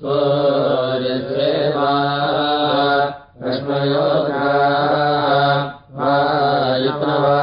सूर्यसेवा रश्मयोगा वायुतवा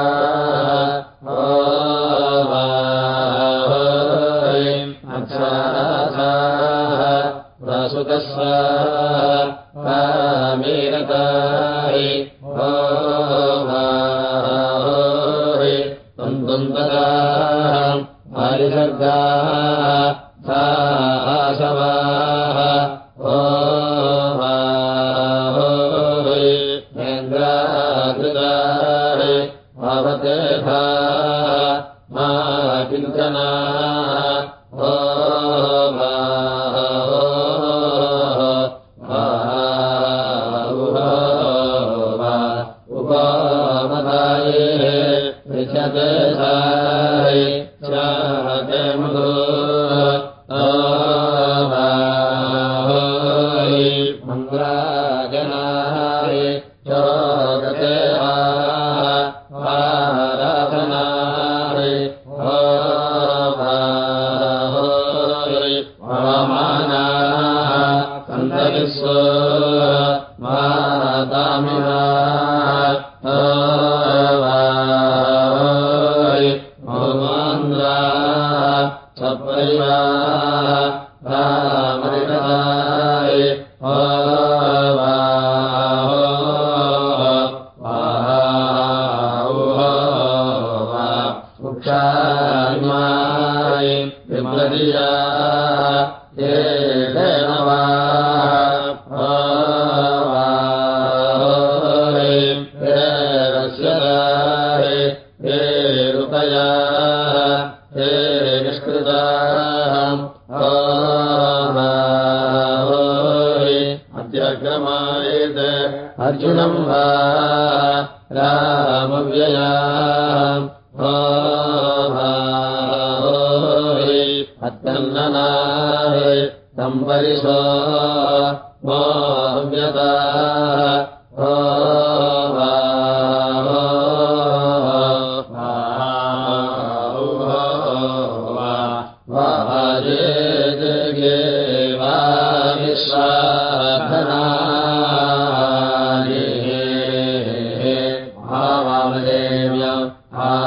Amin.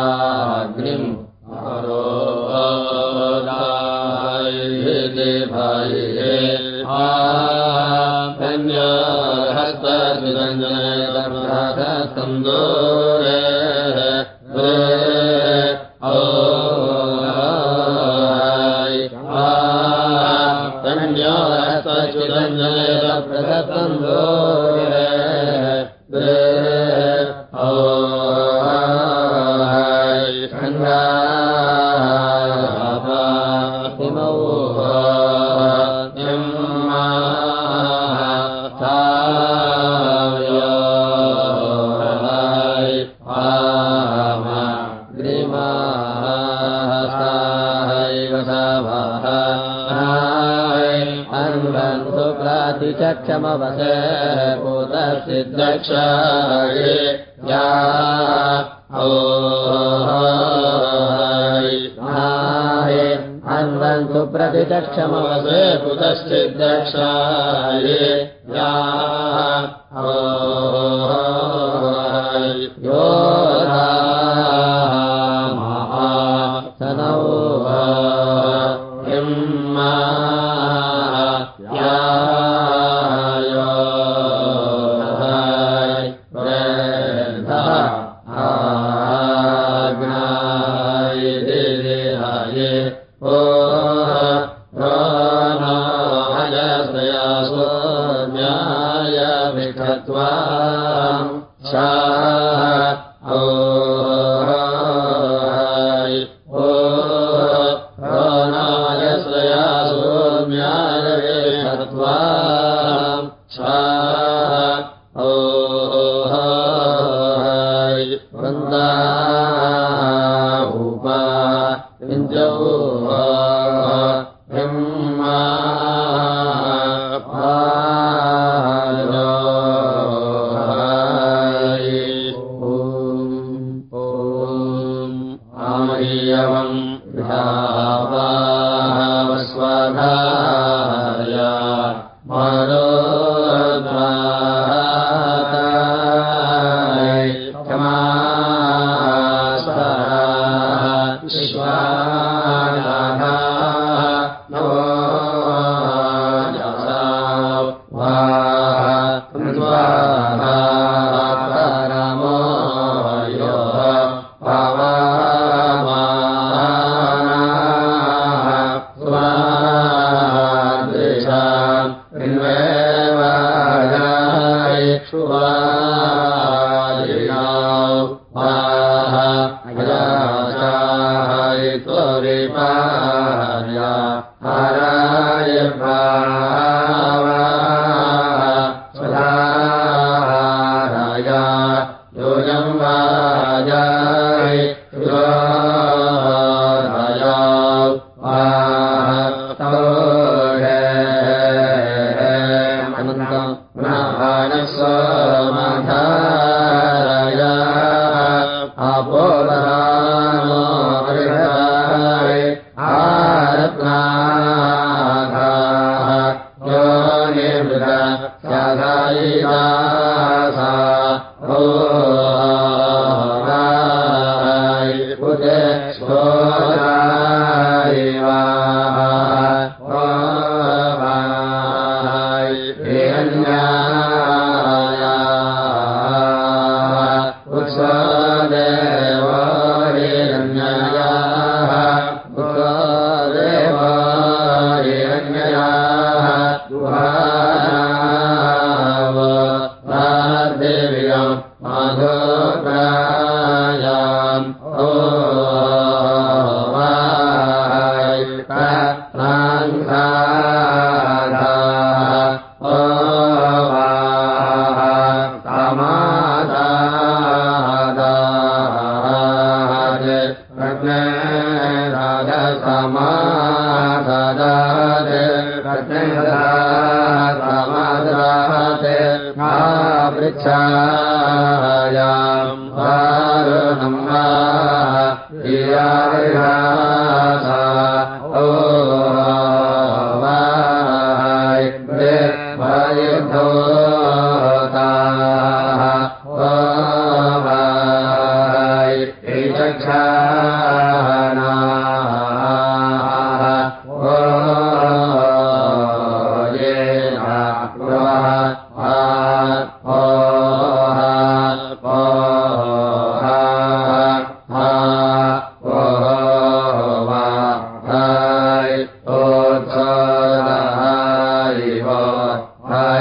अग्निम् अरो भा क्षमवसे या दक्षाये अन्वन्तु प्रतिदक्षमवसे पुतश्चिद्रक्षा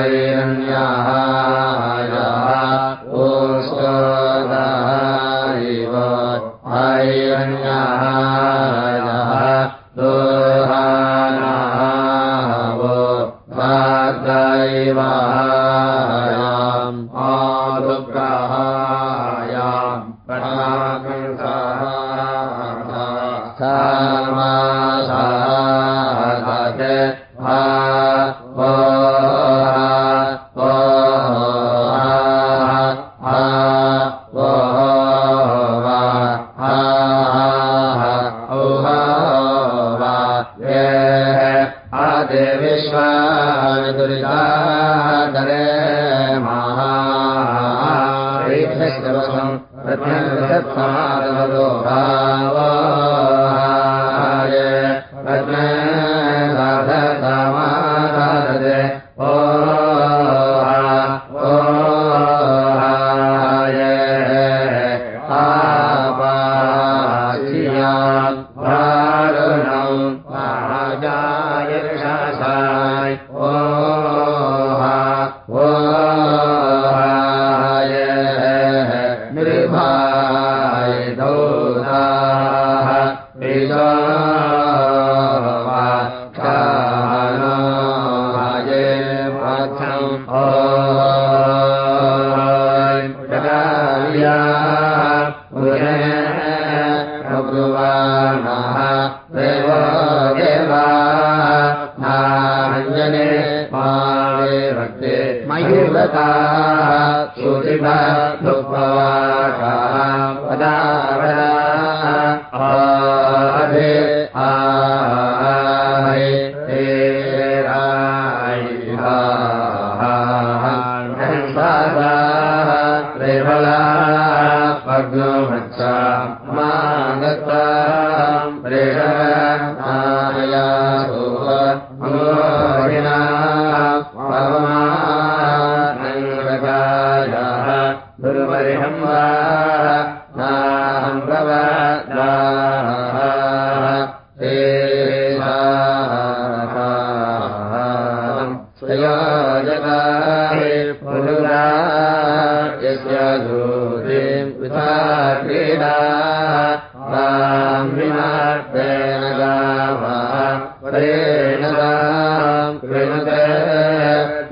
ेन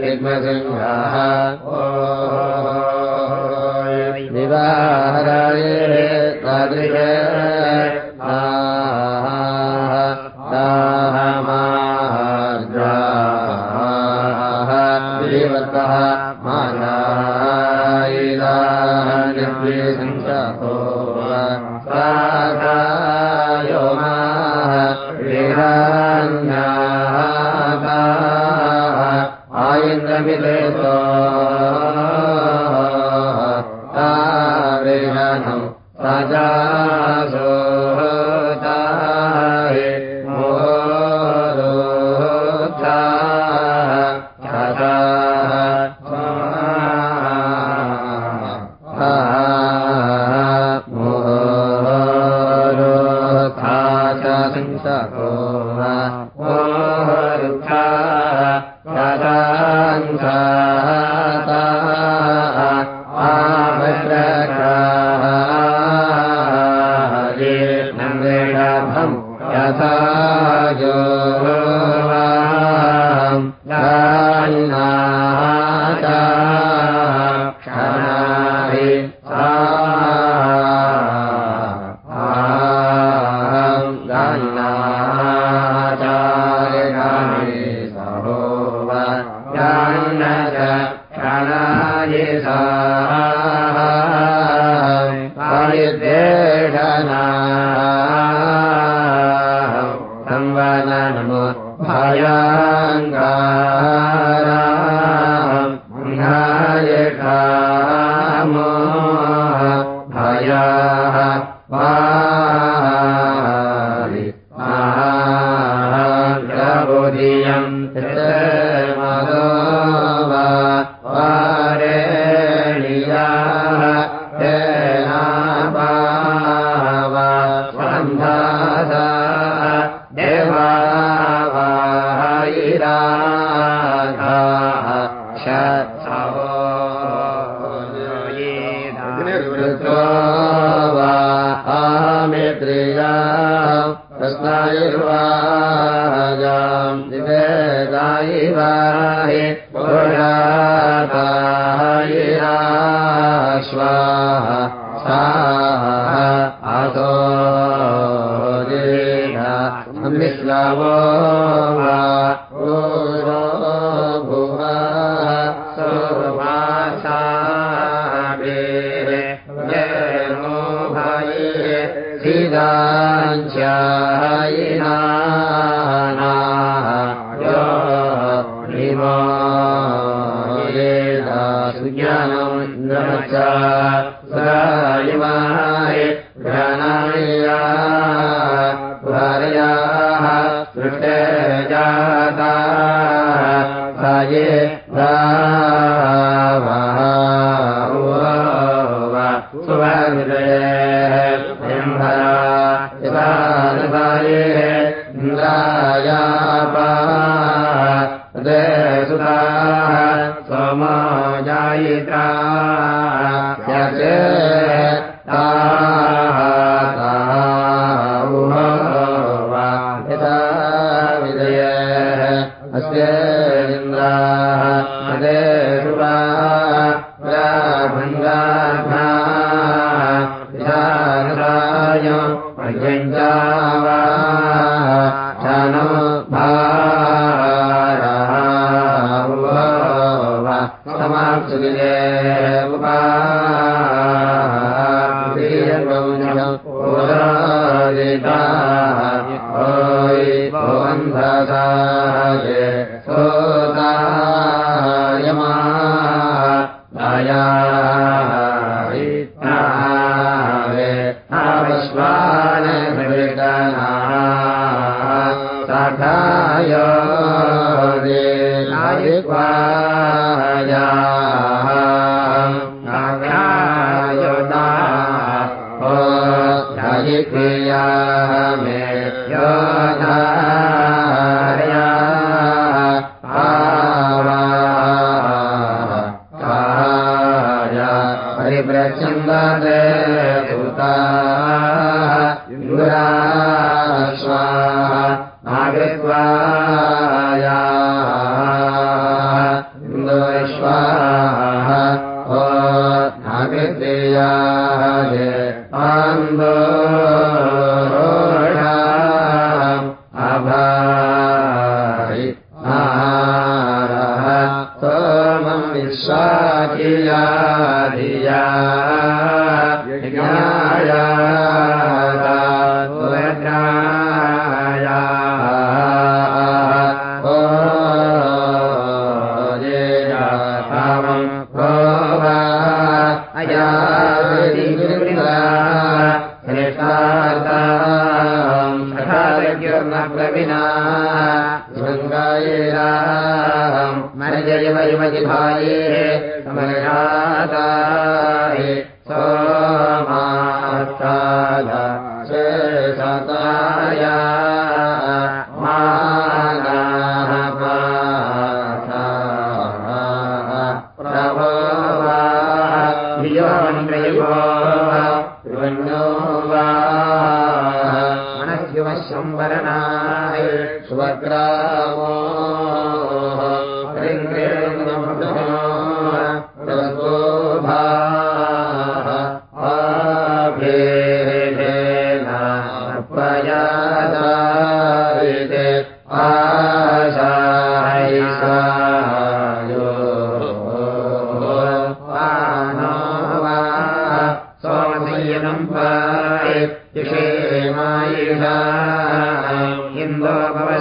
यद्मसिंहाः निवाहारे तादृश वा स्वाहा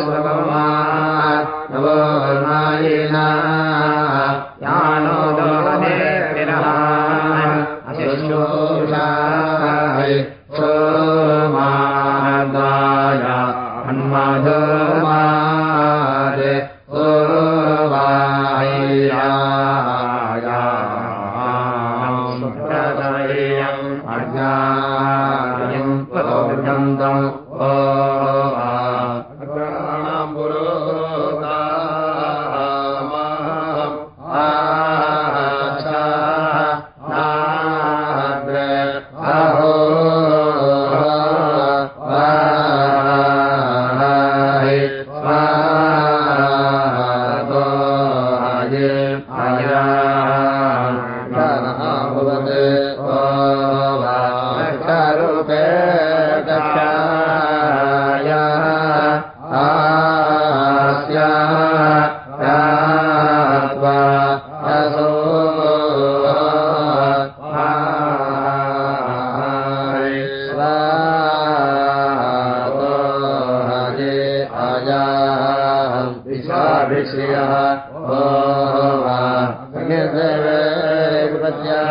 स्वमा नव मायिना यानो दोरा अशुन्दोषा पद्या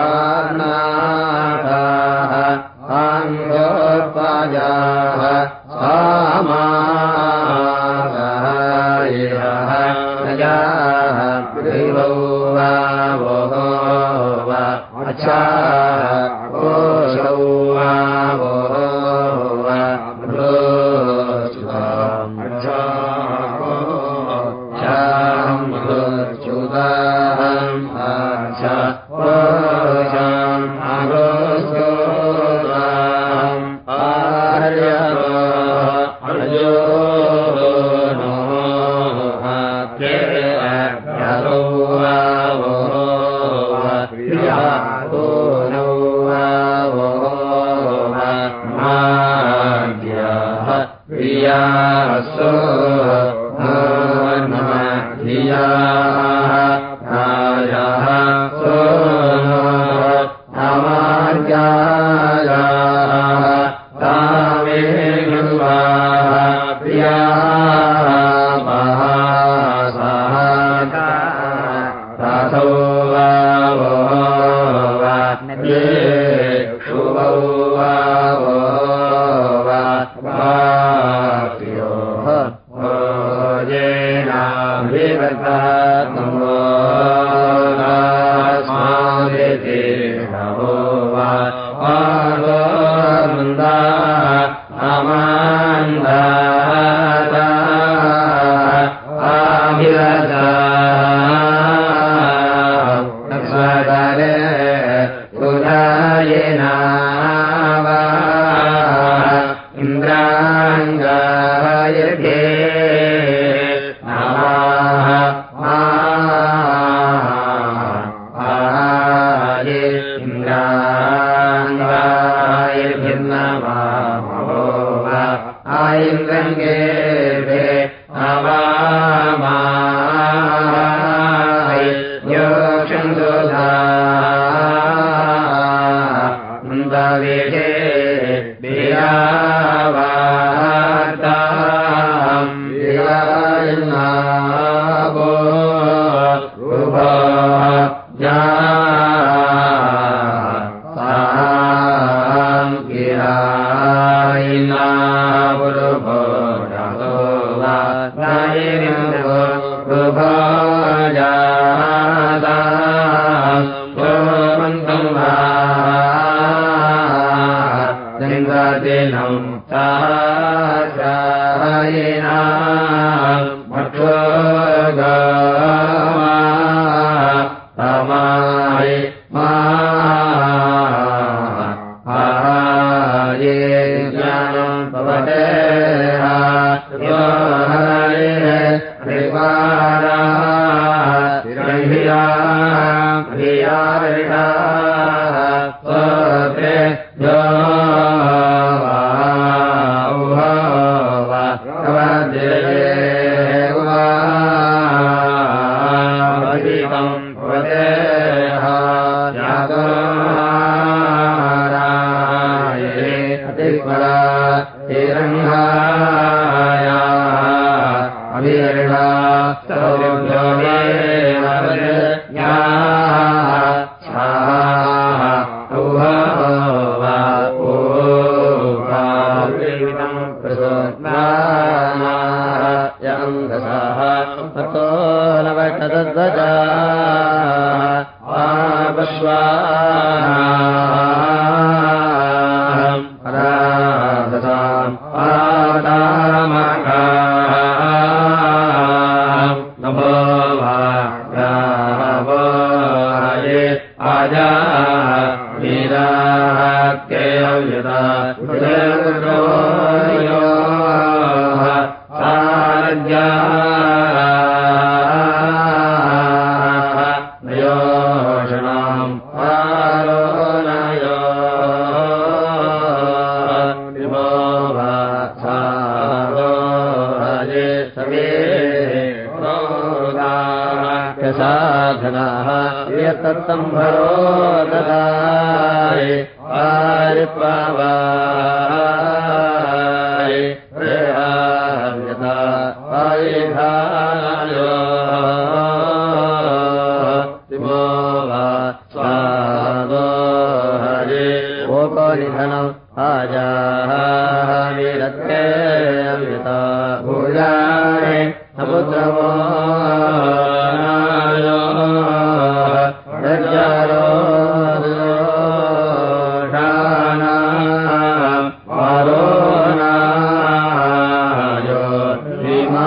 อานา जयता राजा ूयायेना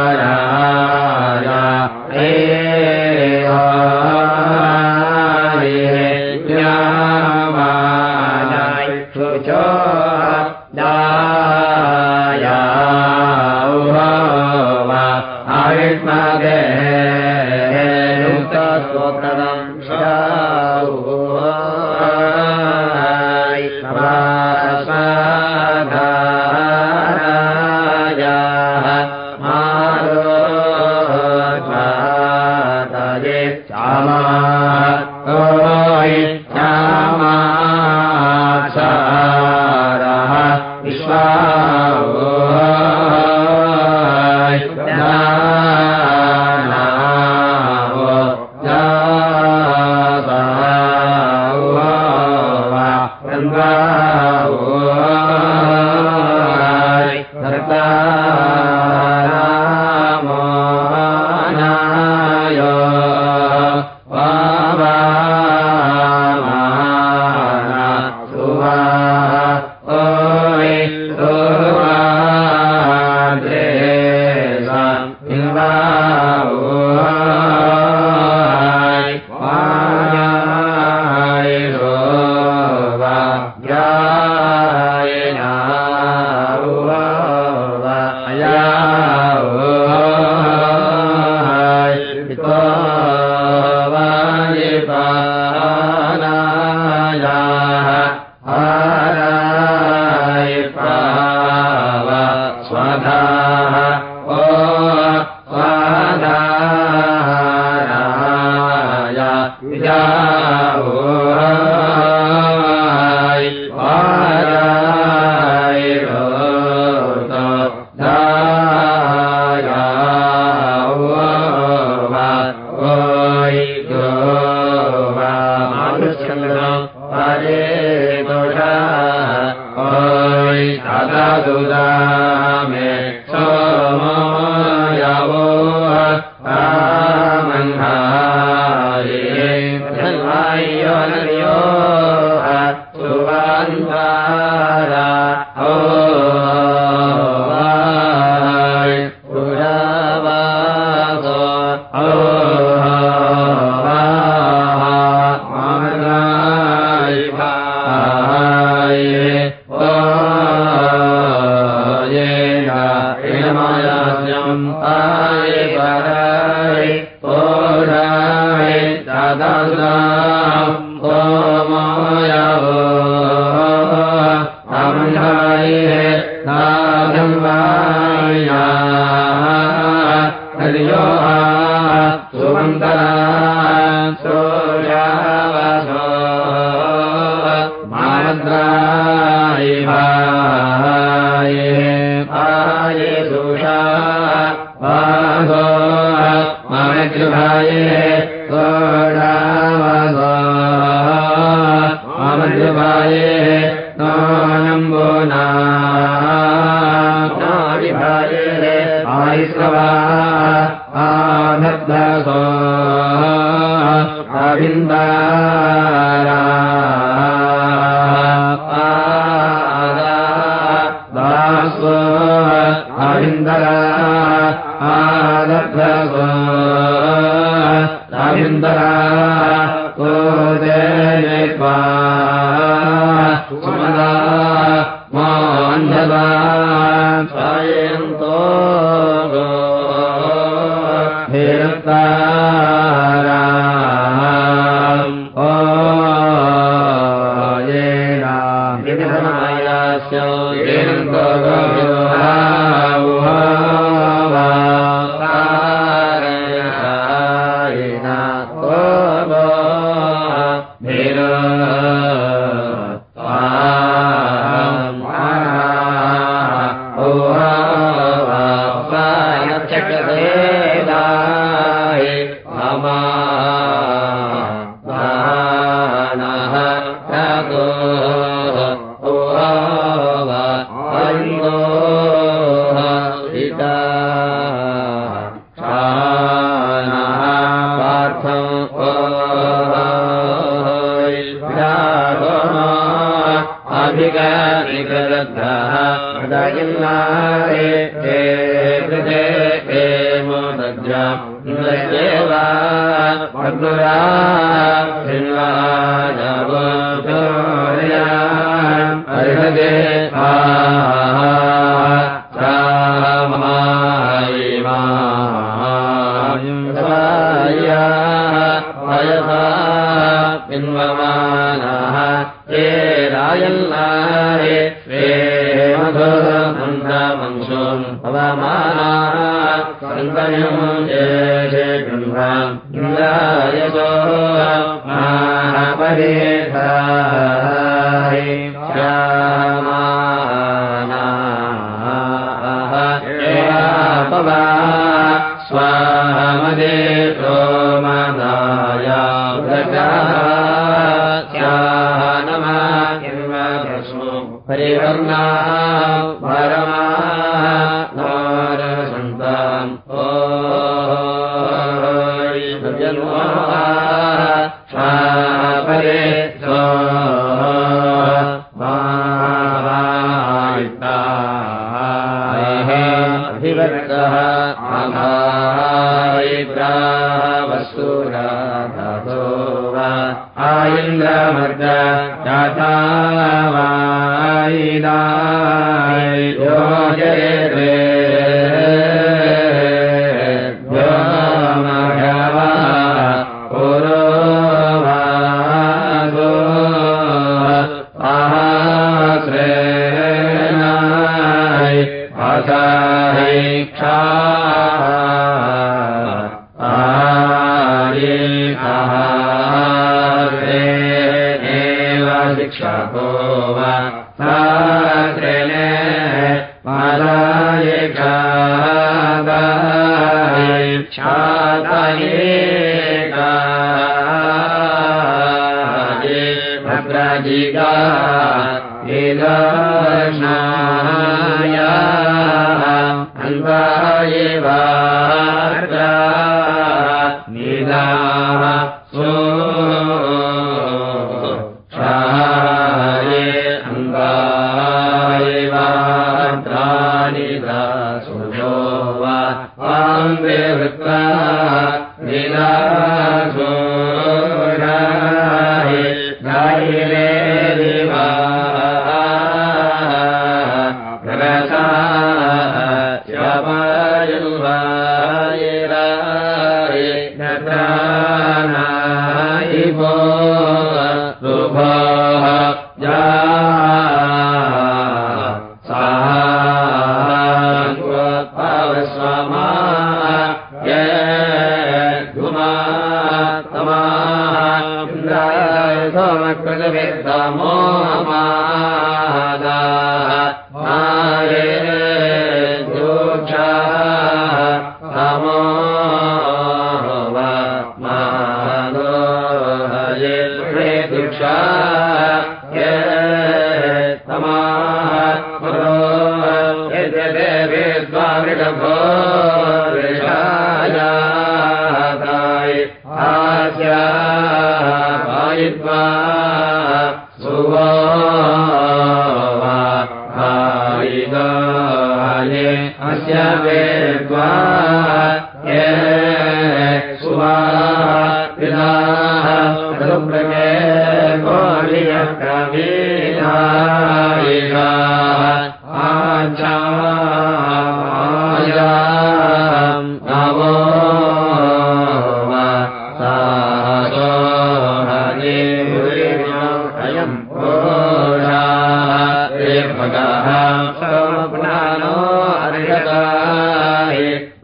Bye.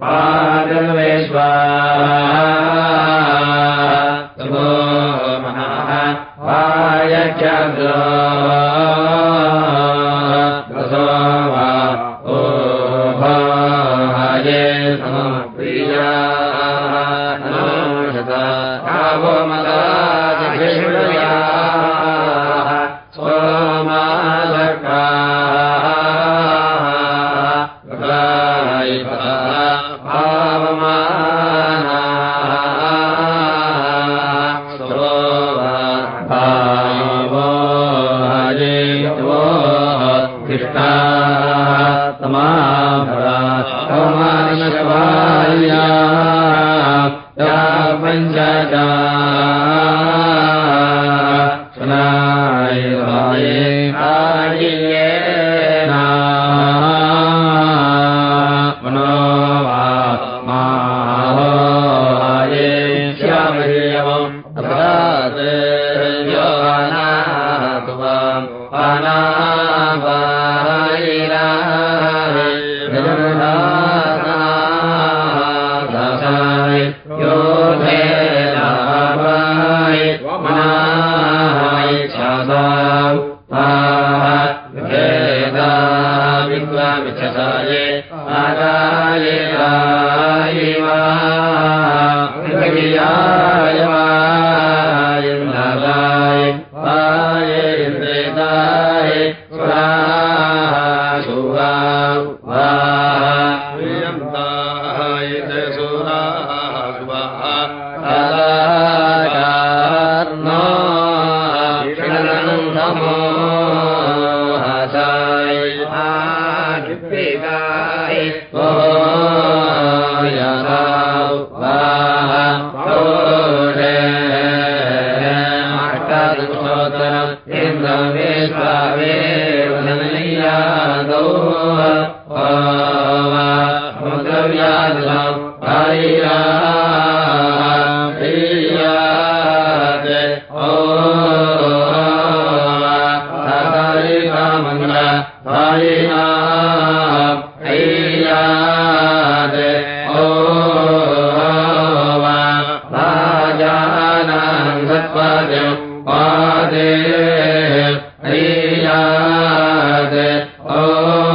पादवेश्वा वेदा विद्वामिच्छसाये आगाय ओ